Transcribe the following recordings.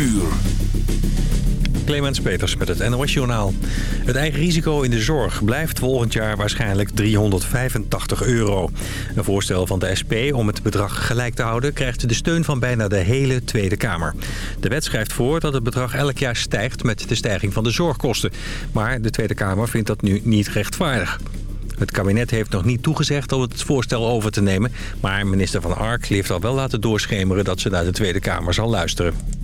uur. Clemens Peters met het NOS Journaal. Het eigen risico in de zorg blijft volgend jaar waarschijnlijk 385 euro. Een voorstel van de SP om het bedrag gelijk te houden... krijgt de steun van bijna de hele Tweede Kamer. De wet schrijft voor dat het bedrag elk jaar stijgt met de stijging van de zorgkosten. Maar de Tweede Kamer vindt dat nu niet rechtvaardig. Het kabinet heeft nog niet toegezegd om het voorstel over te nemen... maar minister Van Ark heeft al wel laten doorschemeren dat ze naar de Tweede Kamer zal luisteren.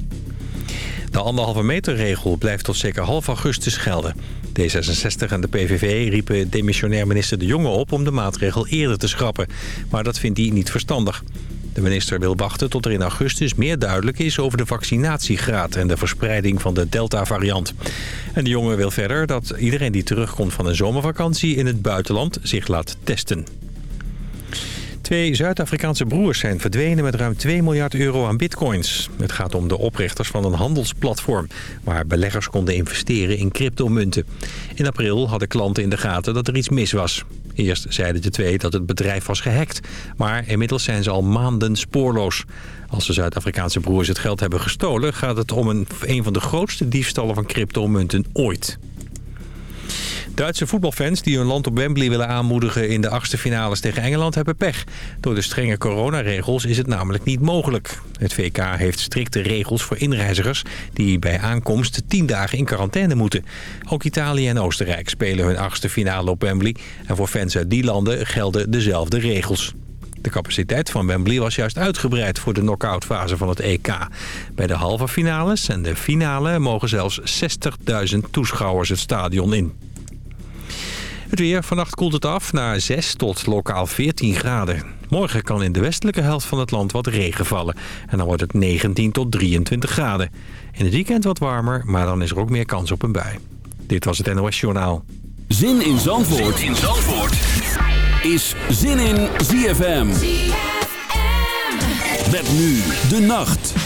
De anderhalve meter regel blijft tot zeker half augustus gelden. D66 en de PVV riepen demissionair minister De Jonge op om de maatregel eerder te schrappen. Maar dat vindt hij niet verstandig. De minister wil wachten tot er in augustus meer duidelijk is over de vaccinatiegraad en de verspreiding van de Delta-variant. En de jongen wil verder dat iedereen die terugkomt van een zomervakantie in het buitenland zich laat testen. Twee Zuid-Afrikaanse broers zijn verdwenen met ruim 2 miljard euro aan bitcoins. Het gaat om de oprichters van een handelsplatform... waar beleggers konden investeren in cryptomunten. In april hadden klanten in de gaten dat er iets mis was. Eerst zeiden de twee dat het bedrijf was gehackt. Maar inmiddels zijn ze al maanden spoorloos. Als de Zuid-Afrikaanse broers het geld hebben gestolen... gaat het om een, een van de grootste diefstallen van cryptomunten ooit. Duitse voetbalfans die hun land op Wembley willen aanmoedigen in de achtste finales tegen Engeland hebben pech. Door de strenge coronaregels is het namelijk niet mogelijk. Het VK heeft strikte regels voor inreizigers die bij aankomst tien dagen in quarantaine moeten. Ook Italië en Oostenrijk spelen hun achtste finale op Wembley. En voor fans uit die landen gelden dezelfde regels. De capaciteit van Wembley was juist uitgebreid voor de knock-outfase van het EK. Bij de halve finales en de finale mogen zelfs 60.000 toeschouwers het stadion in. Het weer. Vannacht koelt het af naar 6 tot lokaal 14 graden. Morgen kan in de westelijke helft van het land wat regen vallen. En dan wordt het 19 tot 23 graden. In het weekend wat warmer, maar dan is er ook meer kans op een bui. Dit was het NOS Journaal. Zin in Zandvoort, zin in Zandvoort. is Zin in ZFM. ZFM. Met nu de nacht.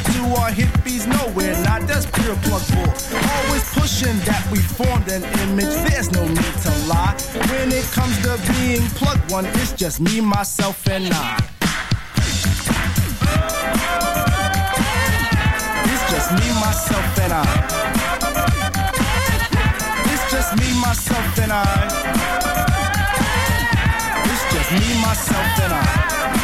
one and hippies? No, we're not. That's pure plug bull. Always pushing that we formed an image. There's no need to lie. When it comes to being plug one, it's just me, myself, and I. It's just me, myself, and I. It's just me, myself, and I. It's just me, myself, and I.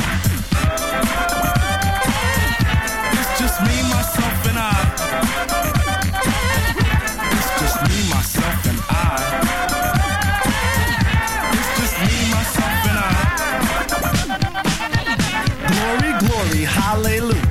hallelujah.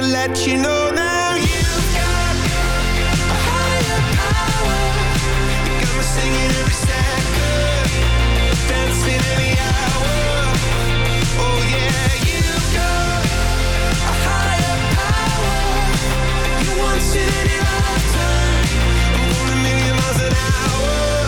to let you know now. You've got a higher power. You got me singing every second Dancing hour. Oh yeah You've got a higher power. You in lifetime I'm going a million miles an hour.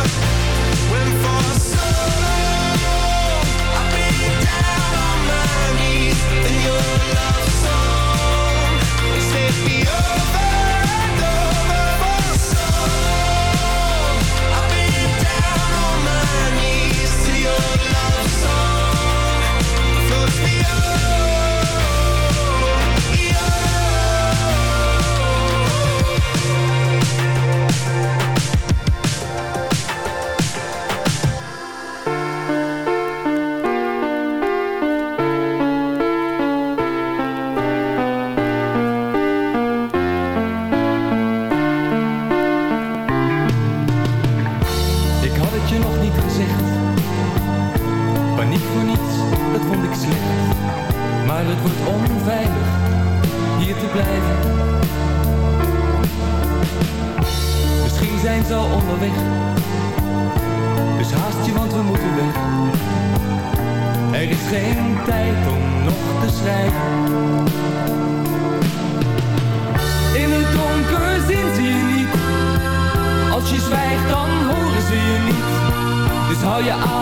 Dus haast je, want we moeten weg. Er is geen tijd om nog te schrijven. In het donker zien ze je niet. Als je zwijgt, dan horen ze je niet. Dus hou je aan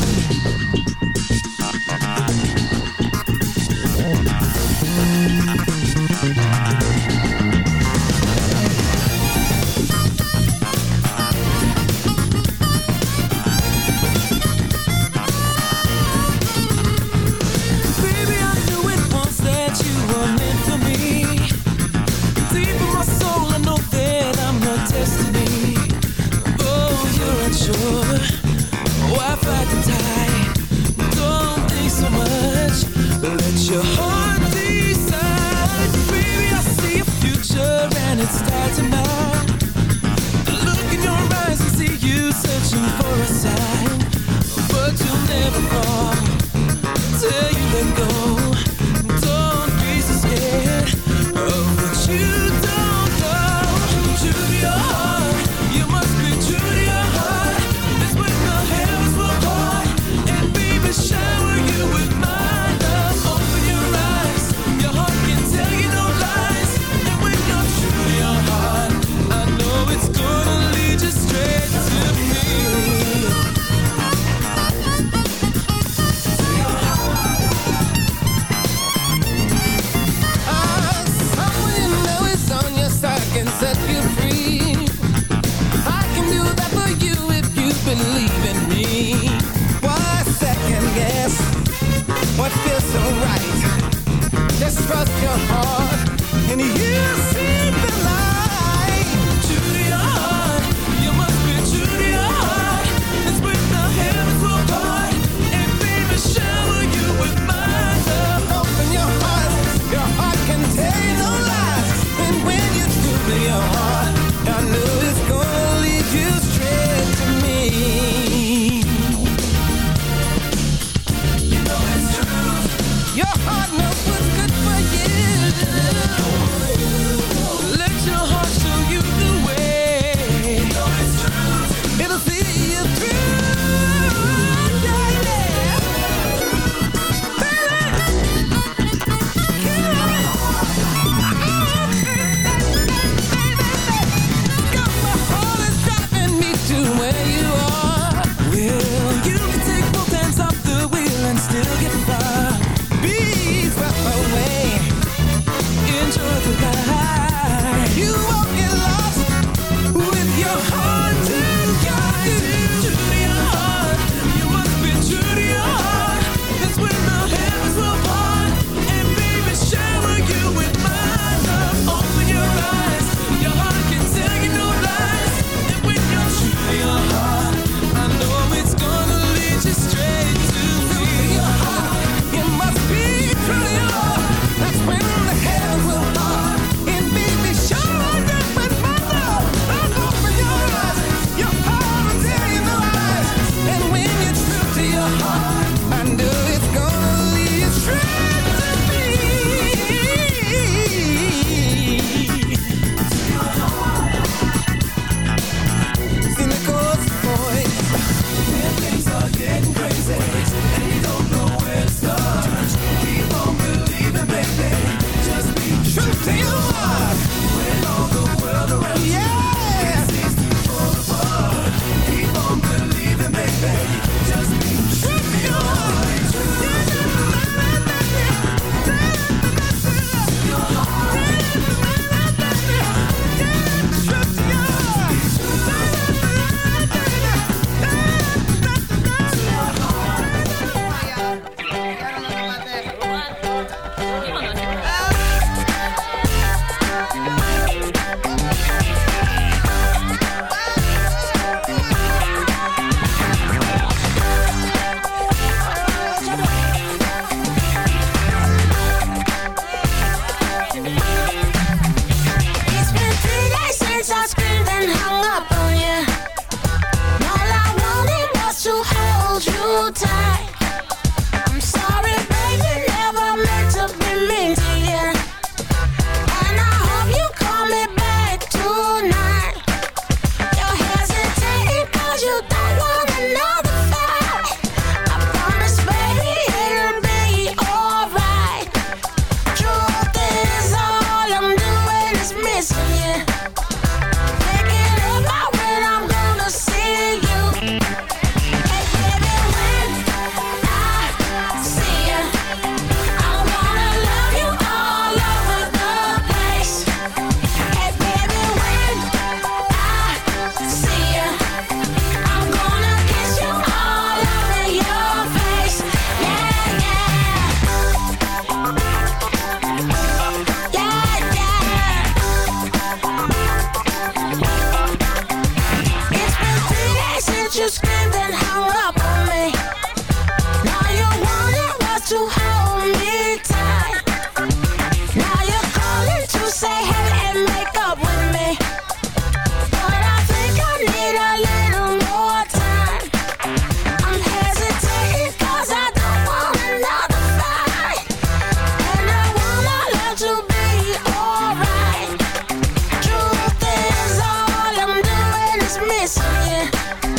yeah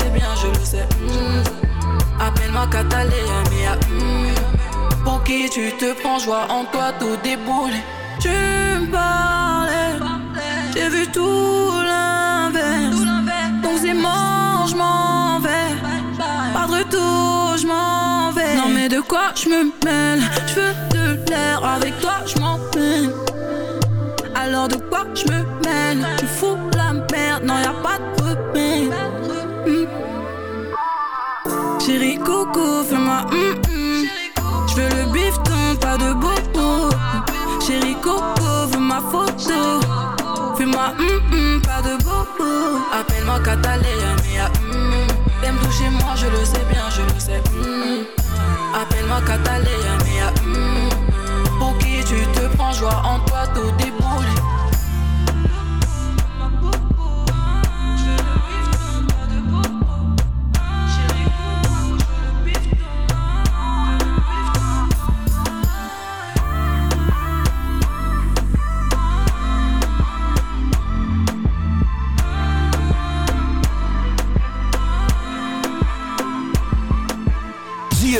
sais bien, je le sais. hum. Appelle-moi Catalina, mia hum. Pour qui tu te prends, joie en toi, tout déboule. Tu me parlais, j'ai vu tout l'inverse. Donc c'est mort, je m'en vais. Pas de retour, je m'en vais. Non mais de quoi je me mêle? Je veux de l'air, avec toi je m'en peine. Alors de quoi je me mêle? Coco, fais-moi hum hum. Je veux le bifton, pas de bobo. Chérie Coco, veux ma photo. Fais-moi hum pas de bobo. Appelle-moi Catalina, mia hum. T'aimes toucher moi, je le sais bien, je le sais. Appelle-moi Catalina, mia hum. Pour qui tu te prends, joie en toi, tout déboule.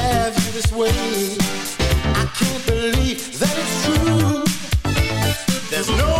Have you this way. I can't believe that it's true. There's no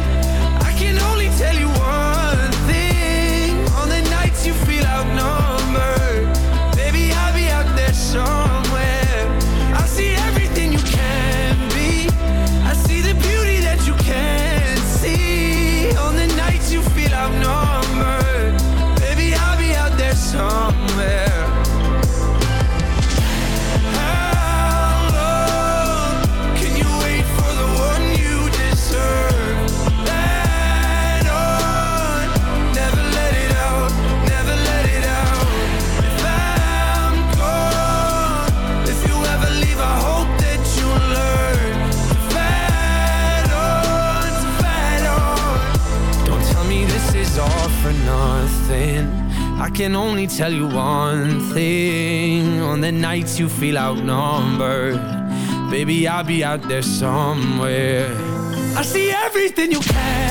You feel outnumbered, baby, I'll be out there somewhere. I see everything you can